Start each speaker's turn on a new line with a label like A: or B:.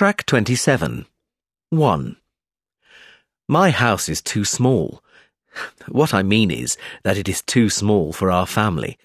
A: Track 27. 1. My house is too small. What I mean is that it is too small for our family.